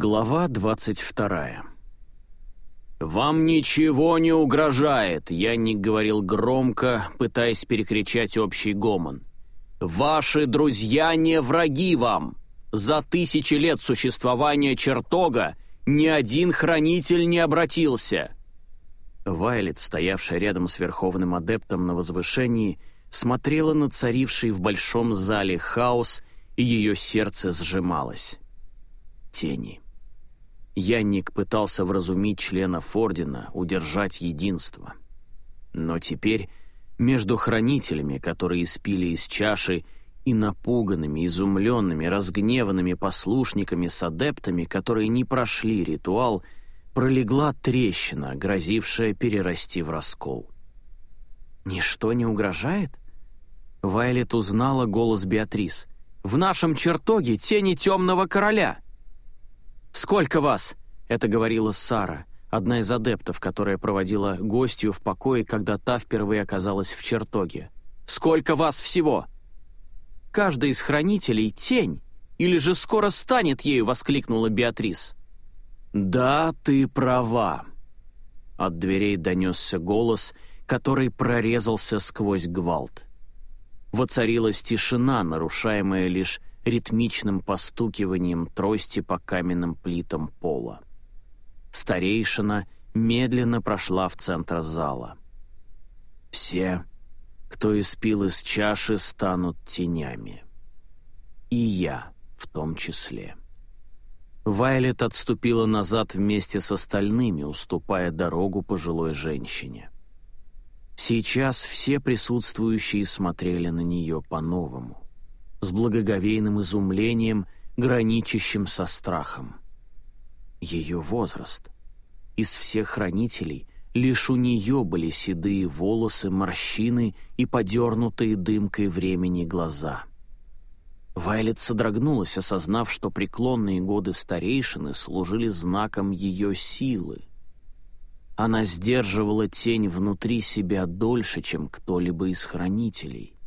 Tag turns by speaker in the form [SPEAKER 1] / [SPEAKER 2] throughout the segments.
[SPEAKER 1] Глава двадцать вторая. «Вам ничего не угрожает», — Янник говорил громко, пытаясь перекричать общий гомон. «Ваши друзья не враги вам. За тысячи лет существования чертога ни один хранитель не обратился». Вайлет, стоявшая рядом с Верховным Адептом на возвышении, смотрела на царивший в большом зале хаос, и ее сердце сжималось тени. Янник пытался вразумить членов Ордена, удержать единство. Но теперь между хранителями, которые испили из чаши, и напуганными, изумленными, разгневанными послушниками с адептами, которые не прошли ритуал, пролегла трещина, грозившая перерасти в раскол. «Ничто не угрожает?» Вайлет узнала голос Беатрис. «В нашем чертоге тени темного короля!» «Сколько вас?» — это говорила Сара, одна из адептов, которая проводила гостью в покое, когда та впервые оказалась в чертоге. «Сколько вас всего?» «Каждый из хранителей — тень, или же скоро станет ею!» — воскликнула Беатрис. «Да, ты права!» От дверей донесся голос, который прорезался сквозь гвалт. Воцарилась тишина, нарушаемая лишь ритмичным постукиванием трости по каменным плитам пола. Старейшина медленно прошла в центр зала. Все, кто испил из чаши, станут тенями. И я в том числе. Вайлет отступила назад вместе с остальными, уступая дорогу пожилой женщине. Сейчас все присутствующие смотрели на нее по-новому с благоговейным изумлением, граничащим со страхом. Ее возраст. Из всех хранителей лишь у нее были седые волосы, морщины и подернутые дымкой времени глаза. Вайлет содрогнулась, осознав, что преклонные годы старейшины служили знаком ее силы. Она сдерживала тень внутри себя дольше, чем кто-либо из хранителей.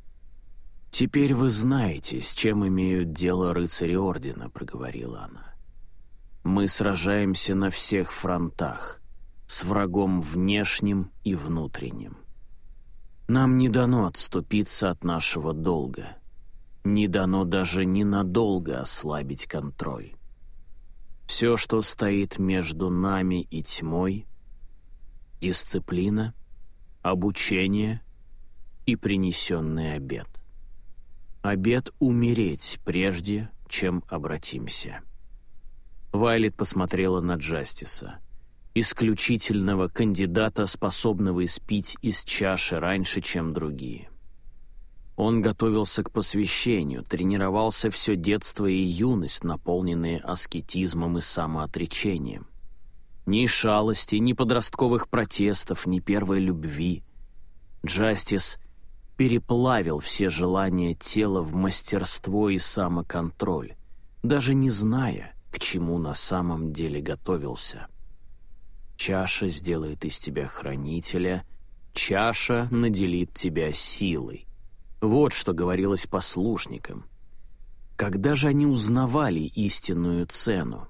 [SPEAKER 1] «Теперь вы знаете, с чем имеют дело рыцари Ордена», — проговорила она. «Мы сражаемся на всех фронтах, с врагом внешним и внутренним. Нам не дано отступиться от нашего долга, не дано даже ненадолго ослабить контроль. Все, что стоит между нами и тьмой — дисциплина, обучение и принесенный обед обед умереть прежде, чем обратимся. Вайлет посмотрела на Джастиса, исключительного кандидата, способного испить из чаши раньше, чем другие. Он готовился к посвящению, тренировался все детство и юность, наполненные аскетизмом и самоотречением. Ни шалости, ни подростковых протестов, ни первой любви. Джастис переплавил все желания тела в мастерство и самоконтроль, даже не зная, к чему на самом деле готовился. Чаша сделает из тебя хранителя, чаша наделит тебя силой. Вот что говорилось послушникам. Когда же они узнавали истинную цену?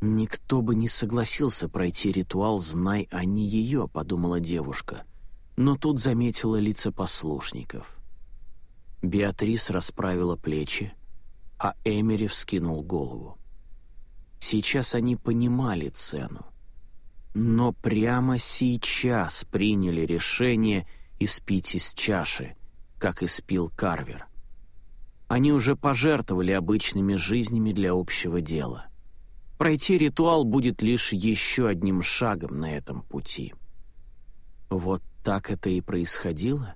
[SPEAKER 1] «Никто бы не согласился пройти ритуал, знай они ее», — подумала девушка — но тут заметила лица послушников. Беатрис расправила плечи, а Эмери вскинул голову. Сейчас они понимали цену, но прямо сейчас приняли решение испить из чаши, как испил Карвер. Они уже пожертвовали обычными жизнями для общего дела. Пройти ритуал будет лишь еще одним шагом на этом пути. Вот так это и происходило?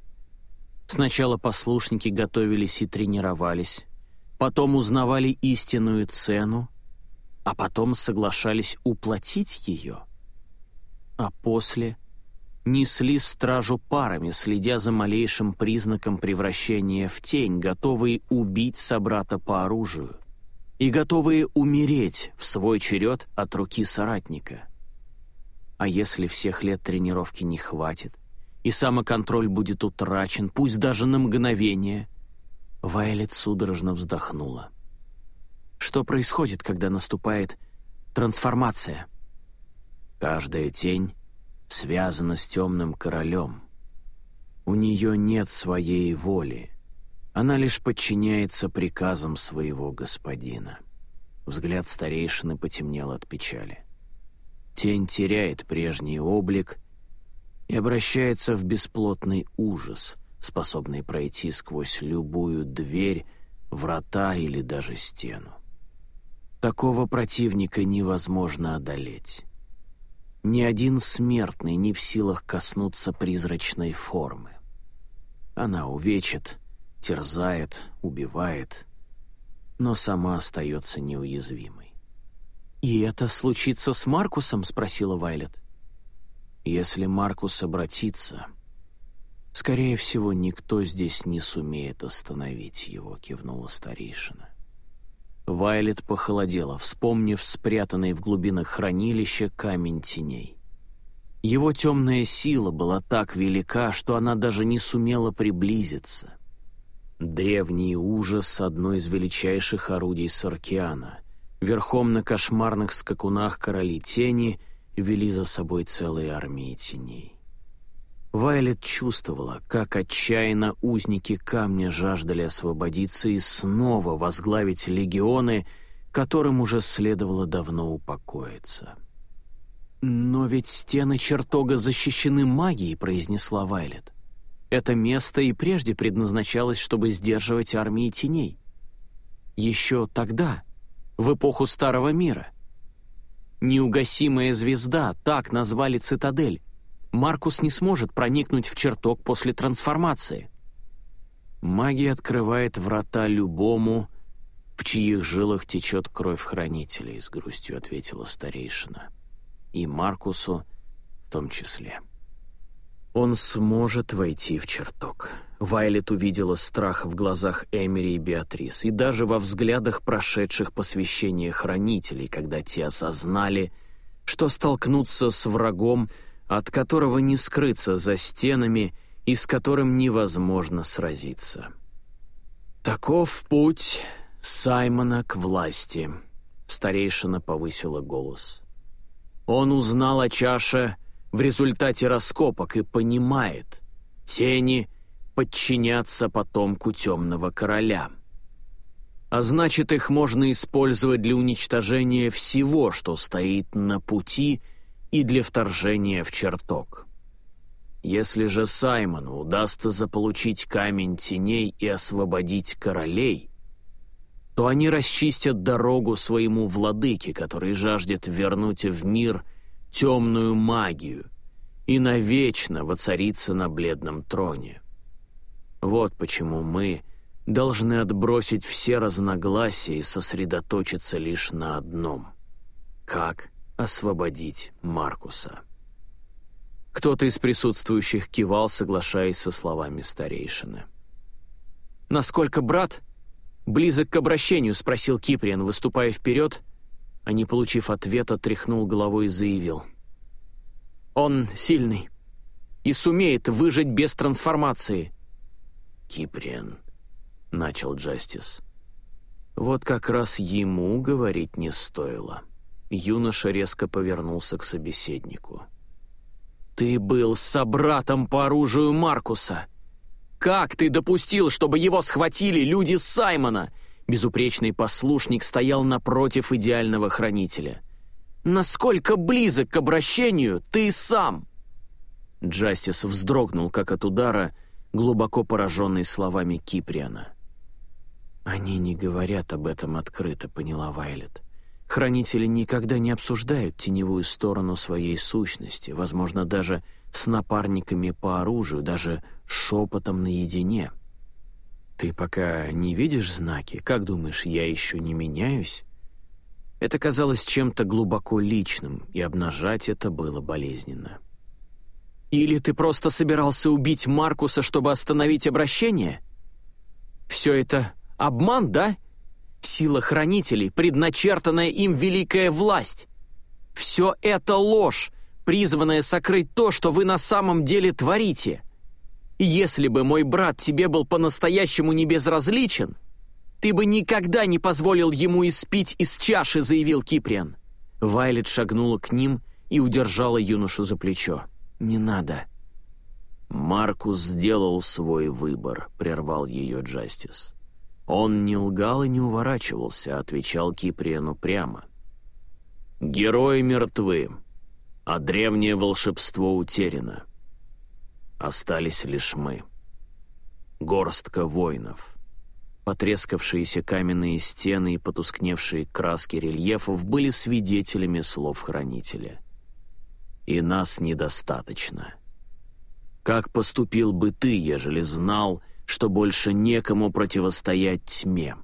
[SPEAKER 1] Сначала послушники готовились и тренировались, потом узнавали истинную цену, а потом соглашались уплатить ее. А после несли стражу парами, следя за малейшим признаком превращения в тень, готовые убить собрата по оружию и готовые умереть в свой черед от руки соратника. А если всех лет тренировки не хватит, и самоконтроль будет утрачен, пусть даже на мгновение. Вайлет судорожно вздохнула. Что происходит, когда наступает трансформация? Каждая тень связана с темным королем. У нее нет своей воли. Она лишь подчиняется приказам своего господина. Взгляд старейшины потемнел от печали. Тень теряет прежний облик и обращается в бесплотный ужас, способный пройти сквозь любую дверь, врата или даже стену. Такого противника невозможно одолеть. Ни один смертный не в силах коснуться призрачной формы. Она увечит, терзает, убивает, но сама остается неуязвимой. «И это случится с Маркусом?» — спросила Вайлет. «Если Маркус обратится, скорее всего, никто здесь не сумеет остановить его», — кивнула старейшина. Вайлет похолодела, вспомнив спрятанный в глубинах хранилища камень теней. Его темная сила была так велика, что она даже не сумела приблизиться. Древний ужас — одно из величайших орудий Саркиана. Верхом на кошмарных скакунах короли тени вели за собой целые армии теней. Вайлет чувствовала, как отчаянно узники камня жаждали освободиться и снова возглавить легионы, которым уже следовало давно упокоиться. «Но ведь стены чертога защищены магией», — произнесла Вайлет. Это место и прежде предназначалось, чтобы сдерживать армии теней. Еще тогда, в эпоху Старого Мира. Неугасимая звезда, так назвали цитадель. Маркус не сможет проникнуть в чертог после трансформации. Магия открывает врата любому, в чьих жилах течет кровь хранителей, с грустью ответила старейшина. И Маркусу в том числе. Он сможет войти в чертог. Вайлет увидела страх в глазах Эмери и Беатрис, и даже во взглядах прошедших посвящения хранителей, когда те осознали, что столкнуться с врагом, от которого не скрыться за стенами и с которым невозможно сразиться. «Таков путь Саймона к власти», — старейшина повысила голос. Он узнал о чаше в результате раскопок и понимает, тени подчинятся потомку темного короля. А значит, их можно использовать для уничтожения всего, что стоит на пути и для вторжения в чертог. Если же Саймону удастся заполучить камень теней и освободить королей, то они расчистят дорогу своему владыке, который жаждет вернуть в мир – темную магию и навечно воцариться на бледном троне. Вот почему мы должны отбросить все разногласия и сосредоточиться лишь на одном — как освободить Маркуса. Кто-то из присутствующих кивал, соглашаясь со словами старейшины. «Насколько брат близок к обращению?» — спросил Киприан, выступая вперед — а не получив ответа, тряхнул головой и заявил. «Он сильный и сумеет выжить без трансформации». «Киприен», — начал Джастис. Вот как раз ему говорить не стоило. Юноша резко повернулся к собеседнику. «Ты был собратом по оружию Маркуса. Как ты допустил, чтобы его схватили люди Саймона Безупречный послушник стоял напротив идеального хранителя. «Насколько близок к обращению ты сам?» Джастис вздрогнул, как от удара, глубоко пораженный словами Киприана. «Они не говорят об этом открыто», — поняла Вайлет. «Хранители никогда не обсуждают теневую сторону своей сущности, возможно, даже с напарниками по оружию, даже шепотом наедине». «Ты пока не видишь знаки? Как думаешь, я еще не меняюсь?» Это казалось чем-то глубоко личным, и обнажать это было болезненно. «Или ты просто собирался убить Маркуса, чтобы остановить обращение? Все это обман, да? Сила хранителей, предначертанная им великая власть. Все это ложь, призванная сокрыть то, что вы на самом деле творите. Если бы мой брат тебе был по-настоящему не безразличен, Ты бы никогда не позволил ему испить из чаши», — заявил Киприан. Вайлет шагнула к ним и удержала юношу за плечо. «Не надо».
[SPEAKER 2] «Маркус сделал свой выбор», — прервал ее Джастис. Он не лгал и не уворачивался, отвечал Киприану прямо. «Герои мертвы, а древнее волшебство утеряно. Остались лишь мы. Горстка воинов». Потрескавшиеся каменные стены и потускневшие краски рельефов были свидетелями слов хранителя. «И нас недостаточно. Как поступил бы ты, ежели знал, что больше некому противостоять тьме?»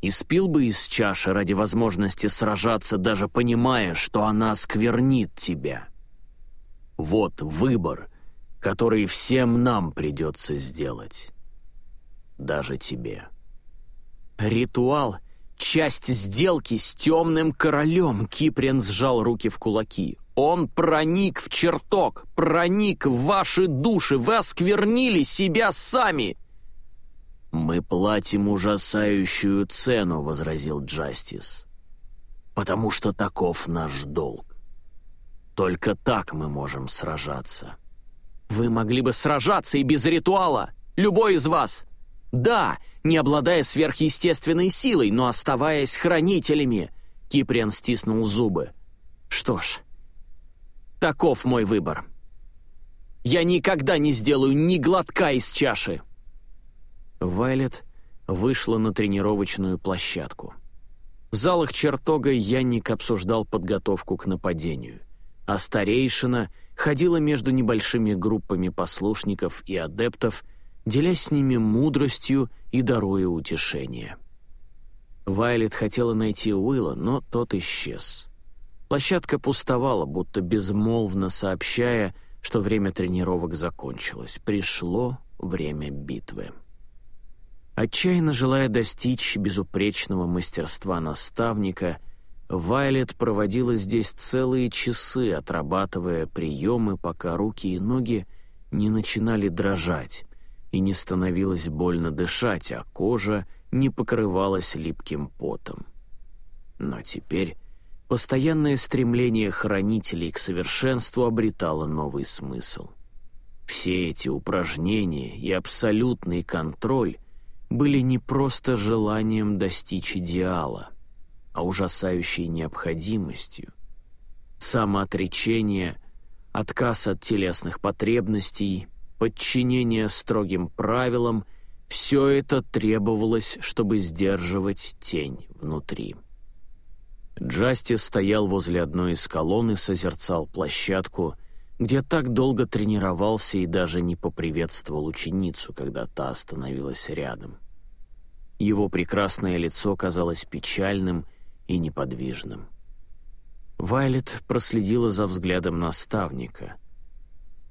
[SPEAKER 2] Испил бы из чаши ради возможности сражаться, даже понимая, что она сквернит тебя. Вот выбор, который всем нам придется сделать даже тебе.
[SPEAKER 1] «Ритуал — часть сделки с темным королем», — Киприн сжал руки в кулаки. «Он проник в чертог, проник в ваши души, вы осквернили себя сами!»
[SPEAKER 2] «Мы платим ужасающую цену», — возразил Джастис, «потому что таков наш долг. Только так мы можем сражаться».
[SPEAKER 1] «Вы могли бы сражаться и без ритуала, любой из вас. Да, не обладая сверхъестественной силой, но оставаясь хранителями. Киприан стиснул зубы. Что ж, таков мой выбор. Я никогда не сделаю ни глотка из чаши. Вайлет вышла на тренировочную площадку. В залах чертога Янник обсуждал подготовку к нападению, а старейшина ходила между небольшими группами послушников и адептов, делясь с ними мудростью и даруя утешение. Вайлет хотела найти Уилла, но тот исчез. Площадка пустовала, будто безмолвно сообщая, что время тренировок закончилось. Пришло время битвы. Отчаянно желая достичь безупречного мастерства наставника, Вайлет проводила здесь целые часы, отрабатывая приемы, пока руки и ноги не начинали дрожать, и не становилось больно дышать, а кожа не покрывалась липким потом. Но теперь постоянное стремление хранителей к совершенству обретало новый смысл. Все эти упражнения и абсолютный контроль были не просто желанием достичь идеала, а ужасающей необходимостью. Самоотречение, отказ от телесных потребностей — подчинение строгим правилам — все это требовалось, чтобы сдерживать тень внутри. Джастис стоял возле одной из колонн и созерцал площадку, где так долго тренировался и даже не поприветствовал ученицу, когда та остановилась рядом. Его прекрасное лицо казалось печальным и неподвижным. Вайлет проследила за взглядом наставника —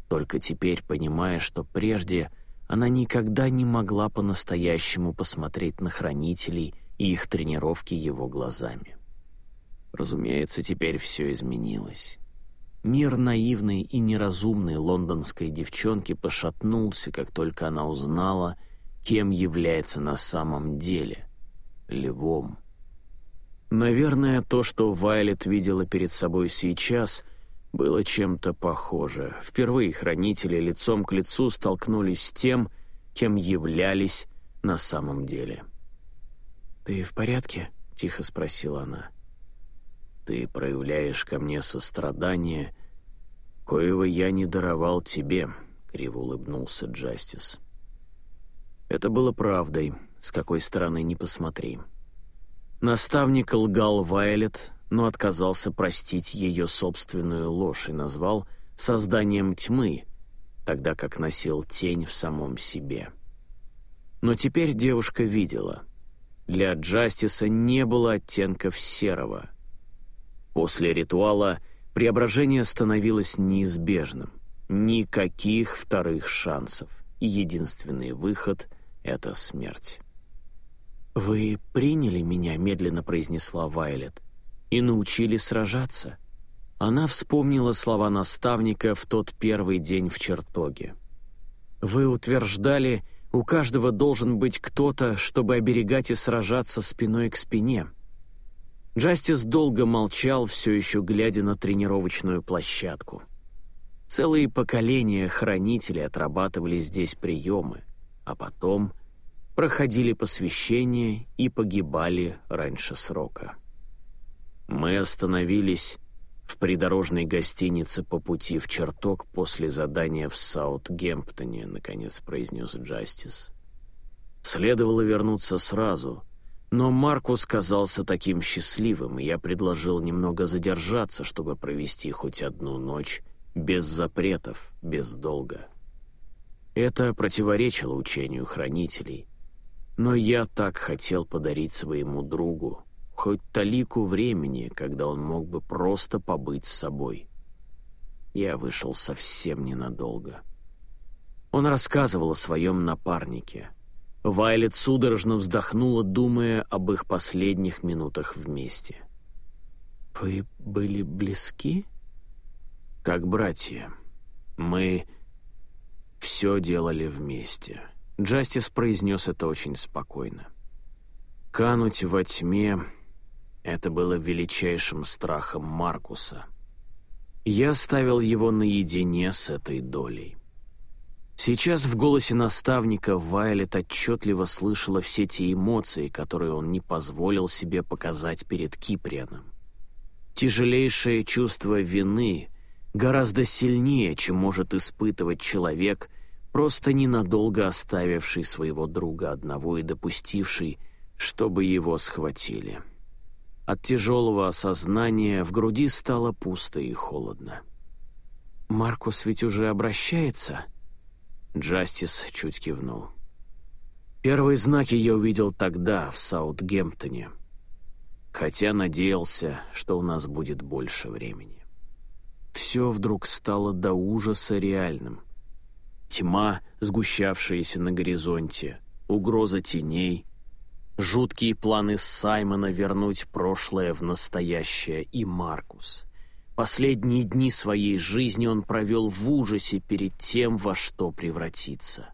[SPEAKER 1] только теперь понимая, что прежде она никогда не могла по-настоящему посмотреть на хранителей и их тренировки его глазами. Разумеется, теперь все изменилось. Мир наивной и неразумной лондонской девчонки пошатнулся, как только она узнала, кем является на самом деле — львом. Наверное, то, что Вайлет видела перед собой сейчас — было чем-то похоже. Впервые хранители лицом к лицу столкнулись с тем, кем являлись на самом деле. «Ты в порядке?» — тихо спросила она. «Ты проявляешь ко мне сострадание, коего я не даровал тебе», — криво улыбнулся Джастис. Это было правдой, с какой стороны не посмотри. Наставник лгал Вайлет, но отказался простить ее собственную ложь и назвал созданием тьмы, тогда как носил тень в самом себе. Но теперь девушка видела. Для Джастиса не было оттенков серого. После ритуала преображение становилось неизбежным. Никаких вторых шансов. Единственный выход — это смерть. «Вы приняли меня», — медленно произнесла Вайлет и научили сражаться. Она вспомнила слова наставника в тот первый день в чертоге. «Вы утверждали, У каждого должен быть кто-то, чтобы оберегать и сражаться спиной к спине. Джастис долго молчал, все еще глядя на тренировочную площадку. Целые поколения хранителей отрабатывали здесь приемы, а потом проходили посвящение и погибали раньше срока. Мы остановились в придорожной гостинице по пути в чертог после задания в Саутгемптоне, наконец произнес Джастис. Следовало вернуться сразу, но Маркус казался таким счастливым, и я предложил немного задержаться, чтобы провести хоть одну ночь без запретов, без долга. Это противоречило учению хранителей, но я так хотел подарить своему другу хоть талику времени, когда он мог бы просто побыть с собой. Я вышел совсем ненадолго. Он рассказывал о своем напарнике. Вайлет судорожно вздохнула, думая об их последних минутах вместе. «Вы были близки?» «Как братья. Мы все делали вместе». Джастис произнес это очень спокойно. «Кануть во тьме это было величайшим страхом Маркуса. Я ставил его наедине с этой долей. Сейчас в голосе наставника Вайлет отчетливо слышала все те эмоции, которые он не позволил себе показать перед Киприаном. Тяжелейшее чувство вины гораздо сильнее, чем может испытывать человек, просто ненадолго оставивший своего друга одного и допустивший, чтобы его схватили. От тяжелого осознания в груди стало пусто и холодно. «Маркус ведь уже обращается?» Джастис чуть кивнул. Первые знаки я увидел тогда, в Саутгемптоне, хотя надеялся, что у нас будет больше времени. Все вдруг стало до ужаса реальным. Тьма, сгущавшаяся на горизонте, угроза теней, Жуткие планы Саймона вернуть прошлое в настоящее и Маркус. Последние дни своей жизни он провел в ужасе перед тем, во что превратиться.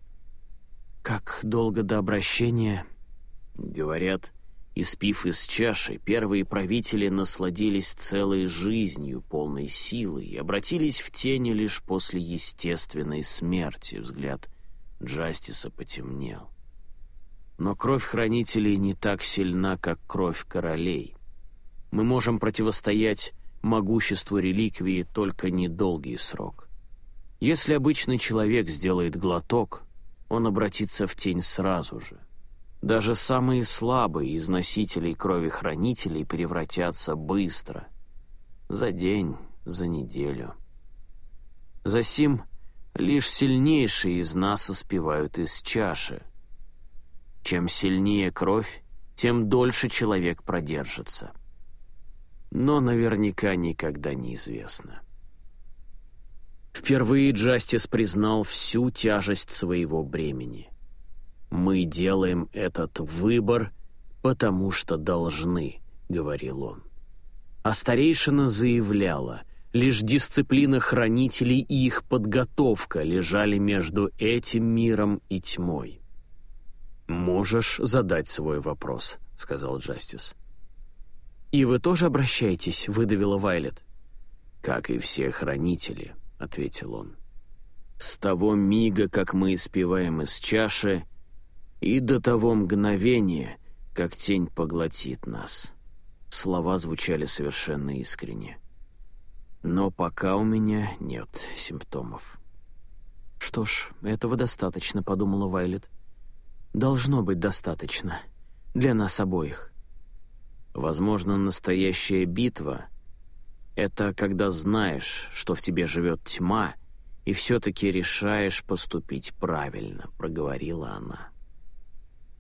[SPEAKER 1] «Как долго до обращения?» Говорят, испив из чаши, первые правители насладились целой жизнью, полной силы, и обратились в тени лишь после естественной смерти. Взгляд Джастиса потемнел. Но кровь хранителей не так сильна, как кровь королей. Мы можем противостоять могуществу реликвии только недолгий срок. Если обычный человек сделает глоток, он обратится в тень сразу же. Даже самые слабые из носителей крови хранителей превратятся быстро. За день, за неделю. Засим лишь сильнейшие из нас успевают из чаши — чем сильнее кровь, тем дольше человек продержится. Но наверняка никогда неизвестно. Впервые Джастис признал всю тяжесть своего бремени. «Мы делаем этот выбор, потому что должны», — говорил он. А старейшина заявляла, лишь дисциплина хранителей и их подготовка лежали между этим миром и тьмой. «Можешь задать свой вопрос», — сказал Джастис. «И вы тоже обращаетесь?» — выдавила Вайлет. «Как и все хранители», — ответил он. «С того мига, как мы испеваем из чаши, и до того мгновения, как тень поглотит нас». Слова звучали совершенно искренне. «Но пока у меня нет симптомов». «Что ж, этого достаточно», — подумала Вайлет должно быть достаточно. Для нас обоих. Возможно, настоящая битва — это когда знаешь, что в тебе живет тьма, и все-таки решаешь поступить правильно, — проговорила она.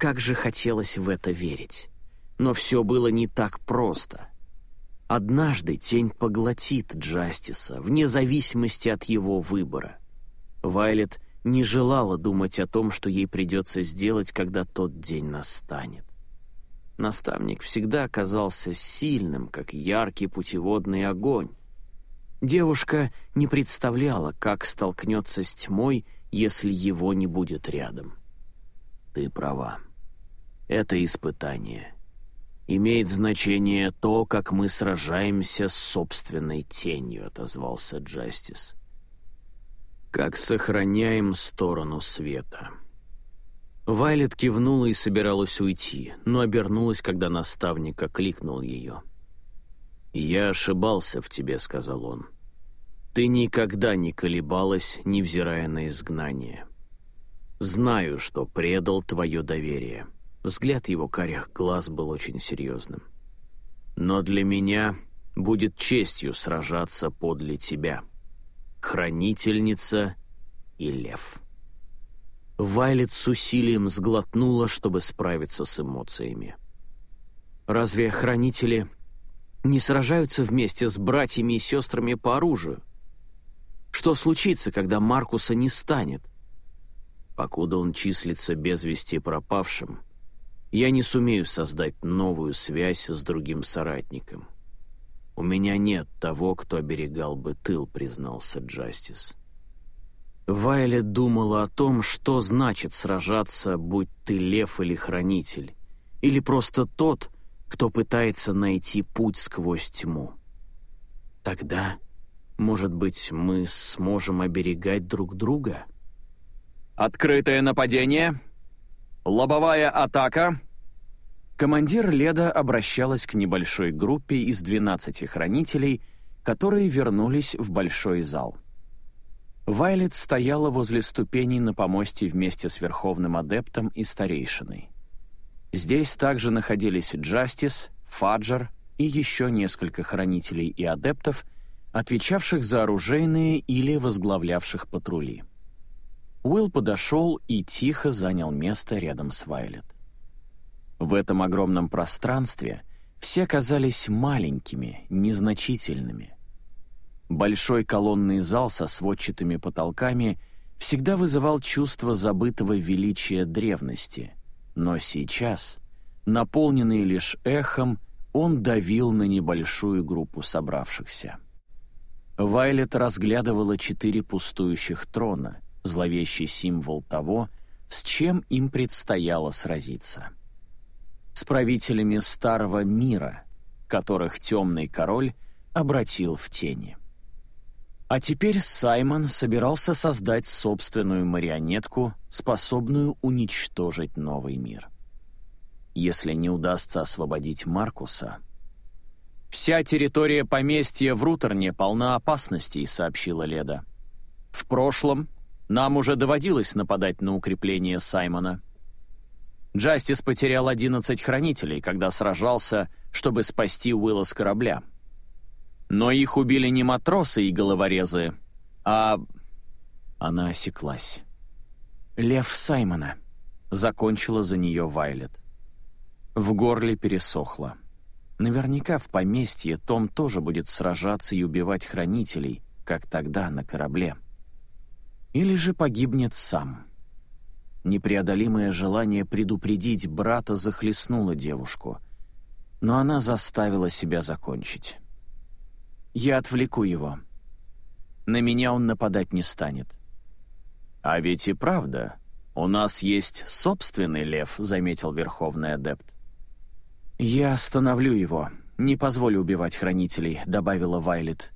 [SPEAKER 1] Как же хотелось в это верить. Но все было не так просто. Однажды тень поглотит Джастиса, вне зависимости от его выбора. Вайлет — не желала думать о том, что ей придется сделать, когда тот день настанет. Наставник всегда оказался сильным, как яркий путеводный огонь. Девушка не представляла, как столкнется с тьмой, если его не будет рядом.
[SPEAKER 2] Ты права. Это испытание. Имеет значение то, как мы сражаемся с собственной тенью, отозвался Джастис. Как сохраняем сторону света. Вайлет кивнула и собиралась уйти, но обернулась, когда наставник окликнул ее. «Я ошибался в тебе», — сказал он. «Ты никогда не колебалась, невзирая на изгнание. Знаю, что предал твое доверие». Взгляд его карих глаз был очень серьезным. «Но для меня будет честью сражаться подле тебя, хранительница и лев». Вайлет с усилием сглотнула, чтобы справиться с эмоциями. «Разве хранители не сражаются вместе с братьями и сестрами по оружию? Что случится, когда Маркуса не станет? Покуда он числится без вести пропавшим, я не сумею создать новую связь с другим соратником. У меня нет того, кто оберегал бы тыл», — признался Джастис. Вайлет думала о том, что значит сражаться, будь ты лев или хранитель, или просто тот, кто пытается найти путь сквозь тьму. Тогда, может быть, мы сможем оберегать друг друга?
[SPEAKER 1] «Открытое нападение! Лобовая атака!» Командир Леда обращалась к небольшой группе из 12 хранителей, которые вернулись в большой зал. Вайлет стояла возле ступеней на помосте вместе с Верховным Адептом и Старейшиной. Здесь также находились Джастис, Фаджер и еще несколько хранителей и адептов, отвечавших за оружейные или возглавлявших патрули. Уилл подошел и тихо занял место рядом с Вайлет. В этом огромном пространстве все казались маленькими, незначительными — Большой колонный зал со сводчатыми потолками всегда вызывал чувство забытого величия древности, но сейчас, наполненный лишь эхом, он давил на небольшую группу собравшихся. Вайлет разглядывала четыре пустующих трона, зловещий символ того, с чем им предстояло сразиться. С правителями Старого Мира, которых Темный Король обратил в тени. А теперь Саймон собирался создать собственную марионетку, способную уничтожить новый мир. Если не удастся освободить Маркуса... «Вся территория поместья в Рутерне полна опасностей», — сообщила Леда. «В прошлом нам уже доводилось нападать на укрепление Саймона. Джастис потерял 11 хранителей, когда сражался, чтобы спасти Уилла с корабля. Но их убили не матросы и головорезы, а... Она осеклась. «Лев Саймона», — закончила за нее Вайлет. В горле пересохло. Наверняка в поместье Том тоже будет сражаться и убивать хранителей, как тогда на корабле. Или же погибнет сам. Непреодолимое желание предупредить брата захлестнуло девушку, но она заставила себя закончить. Я отвлеку его. На меня он нападать не станет. А ведь и правда, у нас есть собственный лев, заметил Верховный Адепт. Я остановлю его, не позволю убивать хранителей, добавила Вайлет.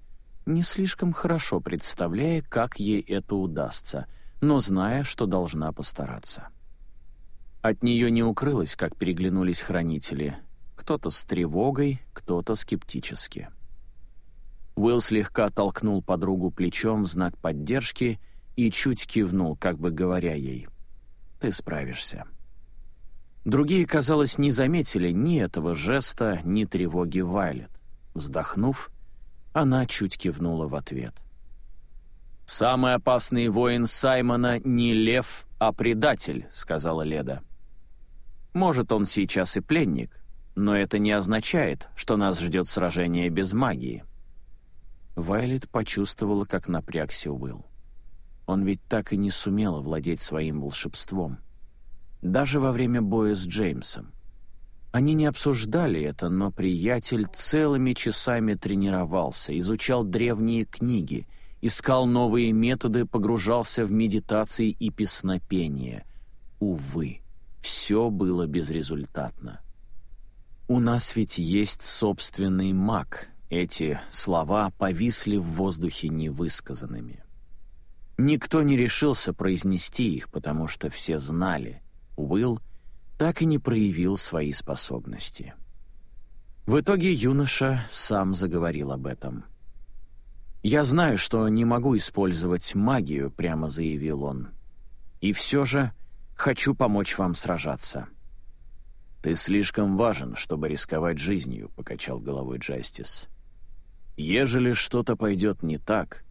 [SPEAKER 1] Не слишком хорошо представляя, как ей это удастся, но зная, что должна постараться. От нее не укрылось, как переглянулись хранители. Кто-то с тревогой, кто-то скептически. Уилл слегка толкнул подругу плечом в знак поддержки и чуть кивнул, как бы говоря ей «Ты справишься». Другие, казалось, не заметили ни этого жеста, ни тревоги Вайлет. Вздохнув, она чуть кивнула в ответ. «Самый опасный воин Саймона не лев, а предатель», — сказала Леда. «Может, он сейчас и пленник, но это не означает, что нас ждет сражение без магии». Вайлет почувствовала, как напрягся Уилл. Он ведь так и не сумел овладеть своим волшебством. Даже во время боя с Джеймсом. Они не обсуждали это, но приятель целыми часами тренировался, изучал древние книги, искал новые методы, погружался в медитации и песнопение. Увы,
[SPEAKER 2] все было безрезультатно. «У нас ведь есть собственный маг», эти слова повисли в воздухе невысказанными. Никто не решился произнести их, потому что все знали, Уилл так и не проявил свои способности. В итоге юноша сам заговорил об этом. «Я знаю, что не могу использовать магию», — прямо заявил он. «И все же хочу помочь вам сражаться». «Ты слишком важен, чтобы рисковать жизнью», — покачал головой Джастис. «Ежели что-то пойдет не так,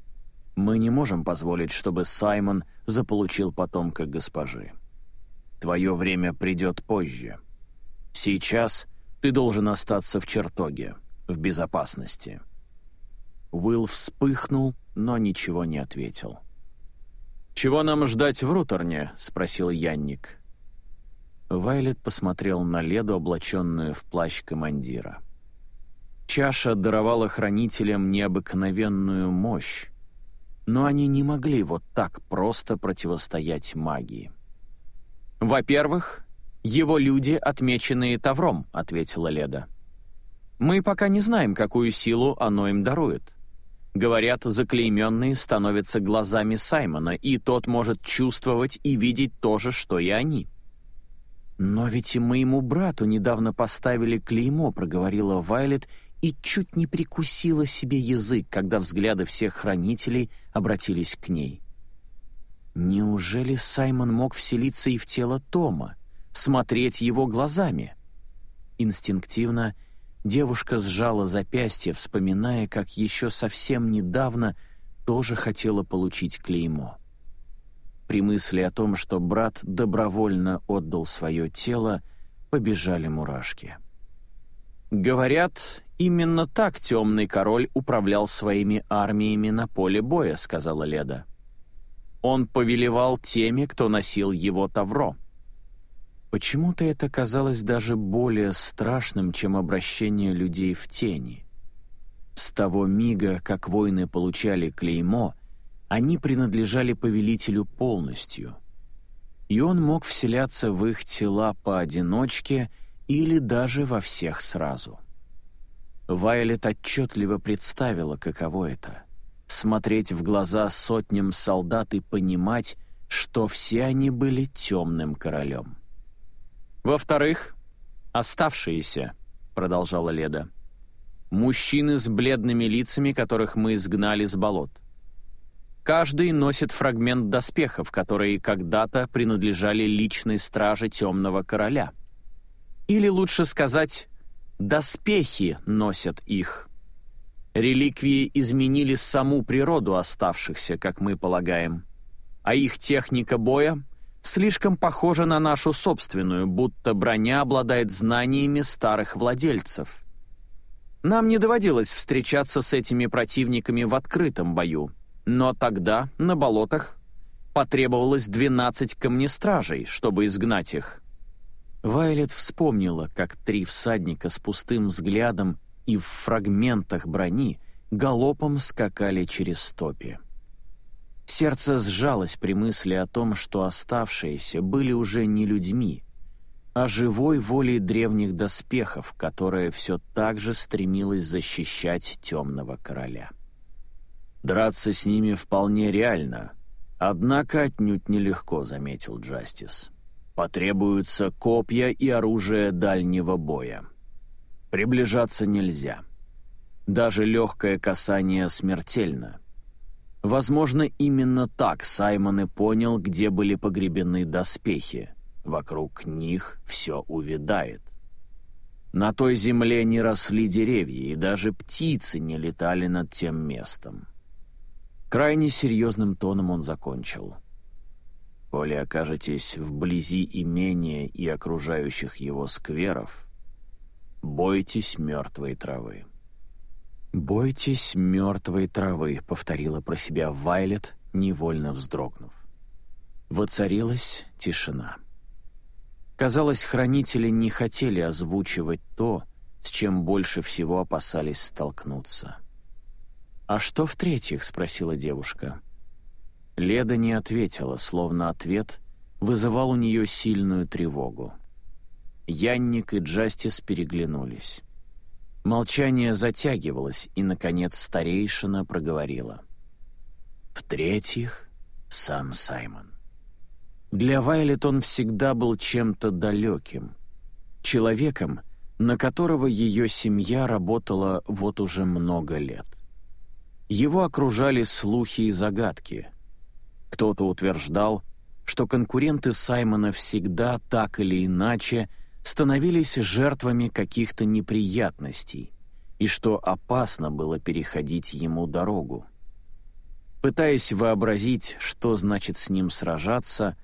[SPEAKER 2] мы не можем позволить, чтобы Саймон заполучил потомка госпожи. Твое время придет позже. Сейчас ты должен остаться в чертоге, в безопасности». Уилл вспыхнул, но ничего не ответил. «Чего нам ждать в Руторне?» — спросил Янник. Вайлет посмотрел на Леду, облаченную в плащ командира. Чаша даровала хранителям необыкновенную мощь, но они не могли вот так просто противостоять магии. «Во-первых, его люди, отмеченные Тавром», — ответила Леда. «Мы пока не знаем, какую силу оно им дарует. Говорят, заклейменные становятся глазами Саймона, и тот может чувствовать и видеть то же, что и они». «Но ведь и моему брату недавно поставили клеймо», — проговорила Вайлет и чуть не прикусила себе язык, когда взгляды всех хранителей обратились к ней. Неужели Саймон мог вселиться и в тело Тома? смотреть его глазами. Инстинктивно девушка сжала запястье, вспоминая, как еще совсем недавно тоже хотела получить клеймо. При мысли о том, что брат добровольно отдал свое тело, побежали мурашки. «Говорят, именно так темный король управлял своими армиями на поле боя», — сказала Леда. «Он повелевал теми, кто носил его тавро». Почему-то это казалось даже более страшным, чем обращение людей в тени. С того мига, как воины получали клеймо, они принадлежали повелителю полностью. И он мог вселяться в их тела поодиночке или даже во всех сразу. Вайлет отчетливо представила, каково это — смотреть в глаза сотням солдат и понимать, что все они были темным королем. «Во-вторых, оставшиеся», — продолжала Леда. «Мужчины с бледными лицами, которых мы изгнали с болот. Каждый носит фрагмент доспехов, которые когда-то принадлежали личной страже Темного Короля. Или лучше сказать, доспехи носят их. Реликвии изменили саму природу оставшихся, как мы полагаем, а их техника боя — слишком похожа на нашу собственную, будто броня обладает знаниями старых владельцев. Нам не доводилось встречаться с этими противниками в открытом бою, но тогда, на болотах, потребовалось 12 камнестражей, чтобы изгнать их. Вайлет вспомнила, как три всадника с пустым взглядом и в фрагментах брони галопом скакали через стопи. Сердце сжалось при мысли о том, что оставшиеся были уже не людьми, а живой волей древних доспехов, которая все так же стремилась защищать темного короля. «Драться с ними вполне реально, однако отнюдь нелегко», — заметил Джастис. «Потребуются копья и оружие дальнего боя. Приближаться нельзя. Даже легкое касание смертельно». Возможно, именно так Саймон и понял, где были погребены доспехи. Вокруг них все увядает. На той земле не росли деревья, и даже птицы не летали над тем местом. Крайне серьезным тоном он закончил. «Коли окажетесь вблизи имения и окружающих его скверов, бойтесь мертвой травы». «Бойтесь мертвой травы», — повторила про себя Вайлет, невольно вздрогнув. Воцарилась тишина. Казалось, хранители не хотели озвучивать то, с чем больше всего опасались столкнуться. «А что в-третьих?» — спросила девушка. Леда не ответила, словно ответ вызывал у нее сильную тревогу. Янник и Джастис переглянулись. Молчание затягивалось, и, наконец, старейшина проговорила. В-третьих, сам Саймон. Для Вайлет он всегда был чем-то далеким, человеком, на которого ее семья работала вот уже много лет. Его окружали слухи и загадки. Кто-то утверждал, что конкуренты Саймона всегда так или иначе становились жертвами каких-то неприятностей и что опасно было переходить ему дорогу. Пытаясь вообразить, что значит с ним сражаться,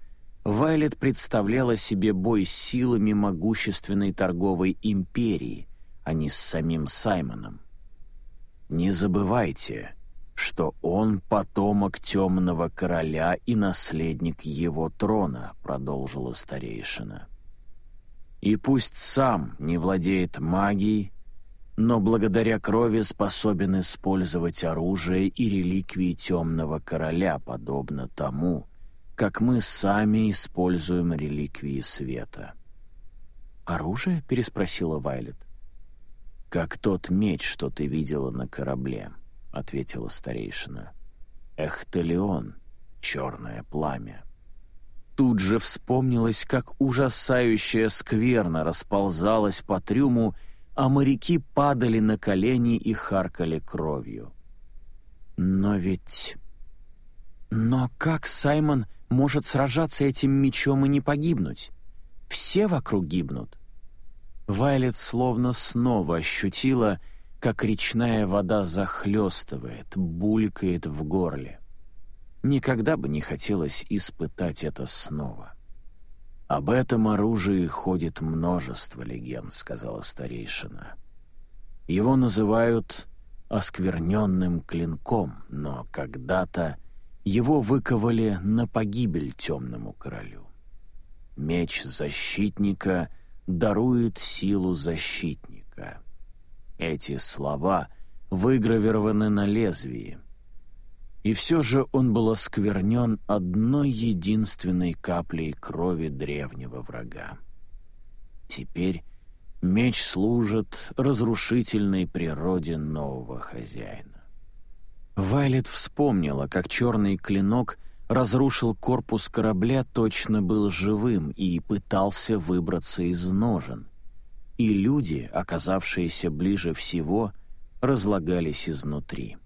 [SPEAKER 2] Вайлет представляла себе бой с силами могущественной торговой империи, а не с самим Саймоном. «Не забывайте, что он потомок темного короля и наследник его трона», — продолжила старейшина. «И пусть сам не владеет магией, но благодаря крови способен использовать оружие и реликвии темного короля, подобно тому, как мы сами используем реликвии света. «Оружие?» — переспросила Вайлет. «Как тот меч, что ты видела на корабле», — ответила старейшина. «Эхтелион, черное пламя». Тут же вспомнилось, как ужасающая скверна расползалась по трюму, а моряки падали на колени и харкали кровью. Но ведь... Но как Саймон может сражаться этим мечом и не погибнуть. Все вокруг гибнут. Вайлет словно снова ощутила, как речная вода захлестывает, булькает в горле. Никогда бы не хотелось испытать это снова. «Об этом оружии ходит множество легенд», — сказала старейшина. «Его называют оскверненным клинком, но когда-то его выковали на погибель темному королю. Меч защитника дарует силу защитника. Эти слова выгравированы на лезвии. И все же он был осквернен одной единственной каплей крови древнего врага. Теперь меч служит разрушительной природе нового хозяина. Вайлет вспомнила, как черный клинок разрушил корпус корабля, точно был живым и пытался выбраться из ножен. И люди, оказавшиеся ближе всего, разлагались изнутри.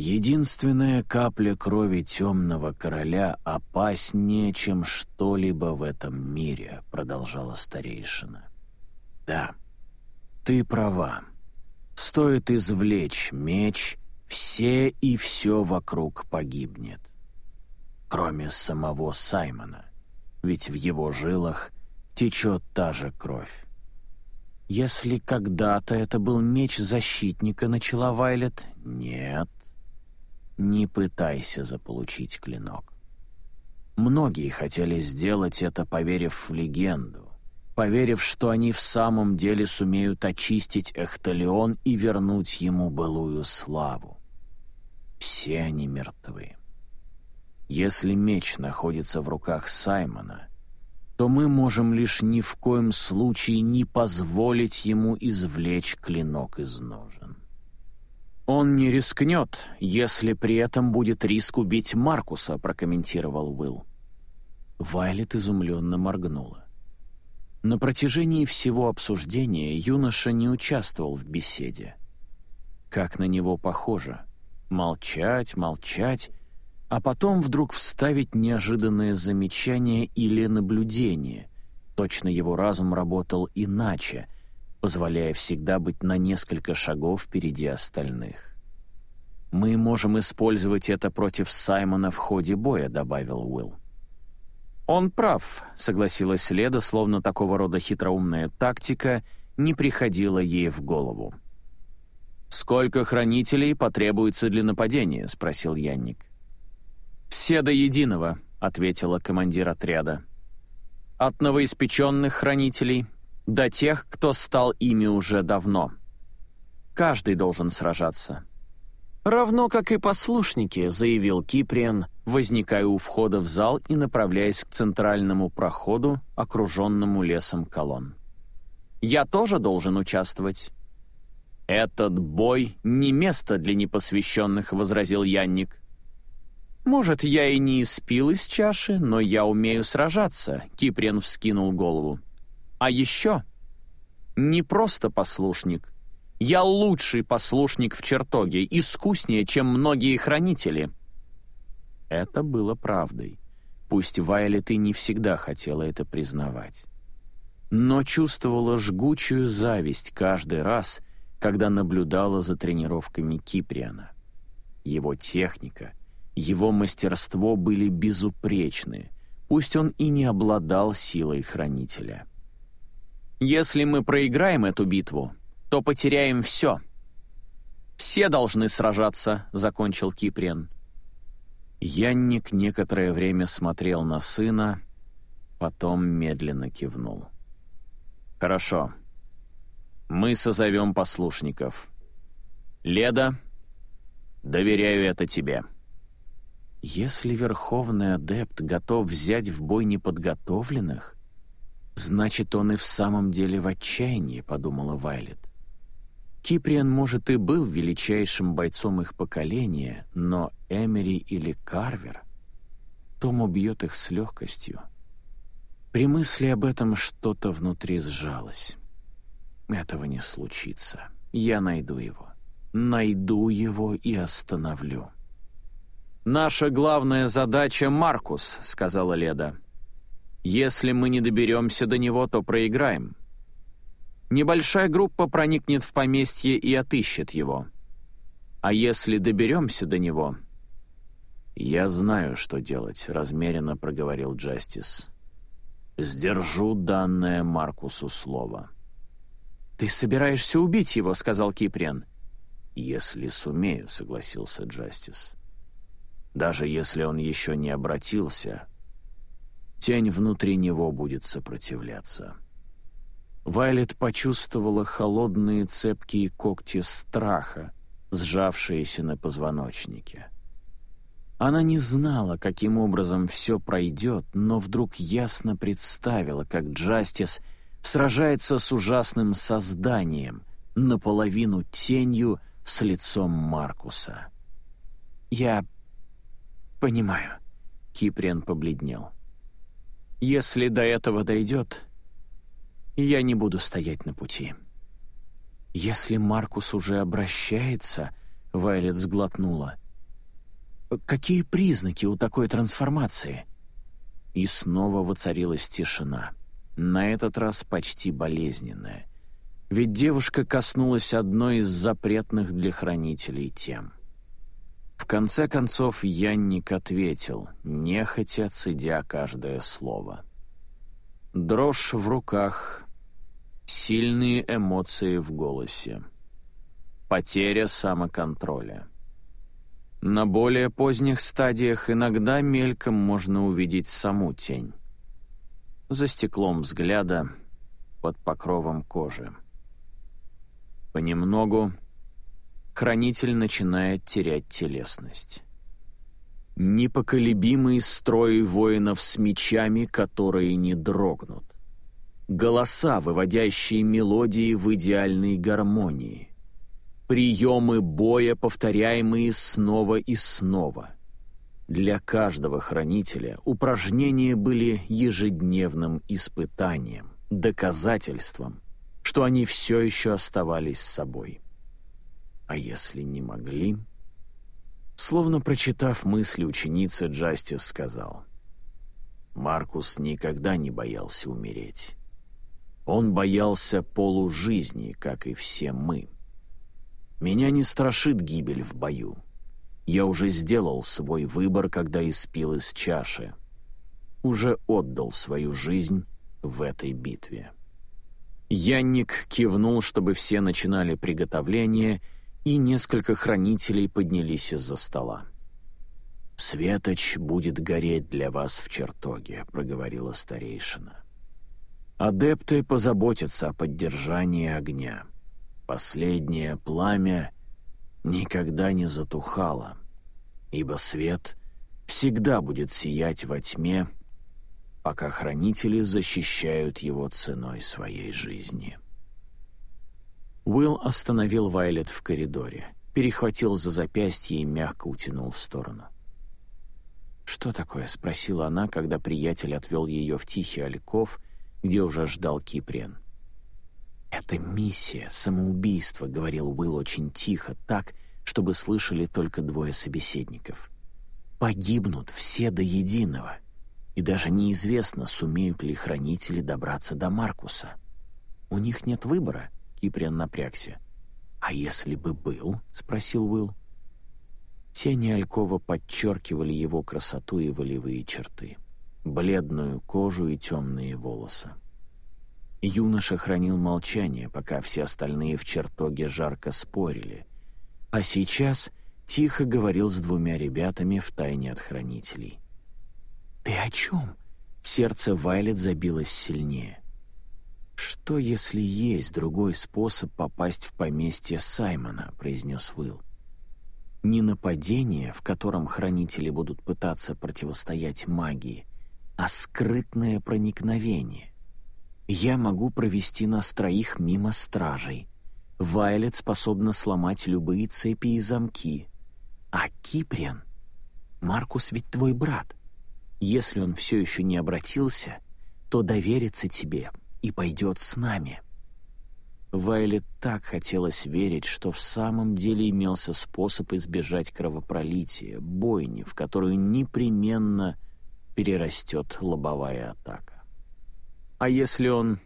[SPEAKER 2] Единственная капля крови темного короля опаснее, чем что-либо в этом мире, продолжала старейшина. Да, ты права. Стоит извлечь меч — все и все вокруг погибнет. Кроме самого Саймона, ведь в его жилах течет та же кровь. «Если когда-то это был меч защитника», — начала Вайлет, — «нет, не пытайся заполучить клинок». Многие хотели сделать это, поверив в легенду, поверив, что они в самом деле сумеют очистить Эхталион и вернуть ему былую славу. Все они мертвы. Если меч находится в руках Саймона, то мы можем лишь ни в коем случае не позволить ему извлечь клинок из ножен. «Он не рискнет, если при этом будет риск убить Маркуса», — прокомментировал Уилл. Вайлет изумленно моргнула. На протяжении всего обсуждения юноша не участвовал в беседе. Как на него похоже — Молчать, молчать, а потом вдруг вставить неожиданное замечание или наблюдение. Точно его разум работал иначе, позволяя всегда быть на несколько шагов впереди остальных. «Мы можем использовать это против Саймона в ходе боя», — добавил Уилл. «Он прав», — согласилась Леда, словно такого рода хитроумная тактика не приходила ей в голову. «Сколько хранителей потребуется для нападения?» — спросил Янник. «Все до единого», — ответила командир отряда. «От новоиспеченных хранителей до тех, кто стал ими уже давно. Каждый должен сражаться». «Равно как и послушники», — заявил Киприан, возникаю у входа в зал и направляясь к центральному проходу, окруженному лесом колонн. «Я тоже должен участвовать». «Этот бой не место для непосвященных», — возразил Янник. «Может, я и не испил из чаши, но я умею сражаться», — Киприан вскинул голову. «А еще не просто послушник. Я лучший послушник в чертоге, искуснее, чем многие хранители». Это было правдой. Пусть Вайлет и не всегда хотела это признавать. Но чувствовала жгучую зависть каждый раз, когда наблюдала за тренировками Киприана. Его техника, его мастерство были безупречны, пусть он и не обладал силой хранителя. «Если мы проиграем эту битву, то потеряем все», «Все должны сражаться», — закончил Киприан. Янник некоторое время смотрел на сына, потом медленно кивнул. «Хорошо. Мы созовем послушников. Леда, доверяю это тебе». Если Верховный Адепт готов взять в бой неподготовленных, значит, он и в самом деле в отчаянии, — подумала Вайлет. Киприан, может, и был величайшим бойцом их поколения, но Эмери или Карвер, Том убьет их с легкостью. При мысли об этом что-то внутри сжалось. Этого не случится. Я найду его. Найду его и остановлю. «Наша главная задача — Маркус», — сказала Леда. «Если мы не доберемся до него, то проиграем. Небольшая группа проникнет в поместье и отыщет его. А если доберемся до него...» «Я знаю, что делать», — размеренно проговорил Джастис. «Сдержу данное Маркусу слово». «Ты собираешься убить его», — сказал Киприан. «Если сумею», — согласился Джастис. «Даже если он еще не обратился, тень внутри него будет сопротивляться». Вайлет почувствовала холодные цепкие когти страха, сжавшиеся на позвоночнике. Она не знала, каким образом все пройдет, но вдруг ясно представила, как Джастис сражается с ужасным созданием, наполовину тенью с лицом Маркуса. «Я понимаю», — Киприан побледнел. «Если до этого дойдет, я не буду стоять на пути». «Если Маркус уже обращается...» — Вайлет сглотнула. «Какие признаки у такой трансформации?» И снова воцарилась тишина. На этот раз почти болезненная. Ведь девушка коснулась одной из запретных для хранителей тем. В конце концов Янник ответил, нехотя цедя каждое слово. Дрожь в руках, Сильные эмоции в голосе. Потеря самоконтроля. На более поздних стадиях иногда мельком можно увидеть саму тень. За стеклом взгляда, под покровом кожи. Понемногу хранитель начинает терять телесность. Непоколебимый строй воинов с мечами, которые не дрогнут голоса, выводящие мелодии в идеальной гармонии, приемы боя, повторяемые снова и снова. Для каждого хранителя упражнения были ежедневным испытанием, доказательством, что они все еще оставались собой. А если не могли? Словно прочитав мысли ученицы, Джастис сказал, «Маркус никогда не боялся умереть». Он боялся полужизни, как и все мы. Меня не страшит гибель в бою. Я уже сделал свой выбор, когда испил из чаши. Уже отдал свою жизнь в этой битве. Янник кивнул, чтобы все начинали приготовление, и несколько хранителей поднялись из-за стола. «Светоч будет гореть для вас в чертоге», — проговорила старейшина. Адепты позаботятся о поддержании огня. Последнее пламя никогда не затухало, ибо свет всегда будет сиять во тьме, пока хранители защищают его ценой своей жизни. Уилл остановил Вайлет в коридоре, перехватил за запястье и мягко утянул в сторону. «Что такое?» — спросила она, когда приятель отвел ее в тихий альков, где уже ждал Киприен. «Это миссия, самоубийство», — говорил Уилл очень тихо, так, чтобы слышали только двое собеседников. «Погибнут все до единого, и даже неизвестно, сумеют ли хранители добраться до Маркуса. У них нет выбора», — Киприан напрягся. «А если бы был?» — спросил Уилл. Тени Алькова подчеркивали его красоту и волевые черты, бледную кожу и темные волосы. Юноша хранил молчание, пока все остальные в чертоге жарко спорили, а сейчас тихо говорил с двумя ребятами в тайне от хранителей. «Ты о чем?» Сердце Вайлет забилось сильнее. «Что, если есть другой способ попасть в поместье Саймона?» — произнес Уилл. «Не нападение, в котором хранители будут пытаться противостоять магии, а скрытное проникновение. Я могу провести нас троих мимо стражей. Вайлет способна сломать любые цепи и замки. А Киприан? Маркус ведь твой брат. Если он все еще не обратился, то доверится тебе и пойдет с нами». Вайлет так хотелось верить, что в самом деле имелся способ избежать кровопролития, бойни, в которую непременно перерастет лобовая атака. «А если он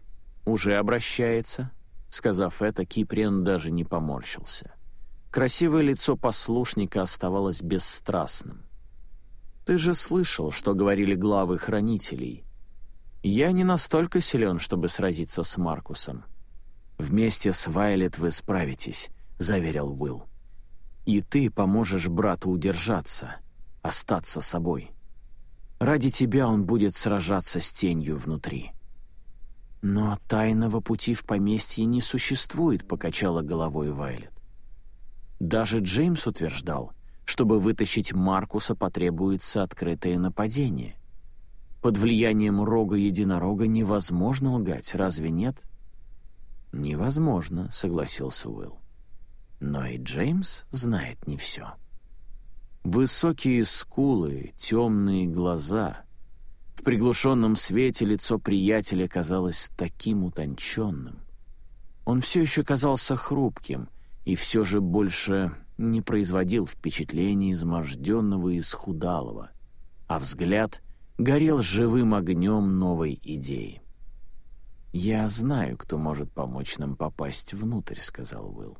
[SPEAKER 2] уже обращается?» Сказав это, Киприен даже не поморщился. Красивое лицо послушника оставалось бесстрастным. «Ты же слышал, что говорили главы хранителей. Я не настолько силен, чтобы сразиться с Маркусом». «Вместе с Вайлет вы справитесь», — заверил Уилл. «И ты поможешь брату удержаться, остаться собой. Ради тебя он будет сражаться с тенью внутри». «Но тайного пути в поместье не существует», — покачала головой Вайлет. Даже Джеймс утверждал, чтобы вытащить Маркуса потребуется открытое нападение. Под влиянием рога единорога невозможно лгать, разве нет? «Невозможно», — согласился Уилл. Но и Джеймс знает не все. Высокие скулы, темные глаза, в приглушенном свете лицо приятеля казалось таким утонченным. Он все еще казался хрупким и все же больше не производил впечатления изможденного и исхудалого, а взгляд горел живым огнем новой идеи. «Я знаю, кто может помочь нам попасть внутрь», — сказал Уилл.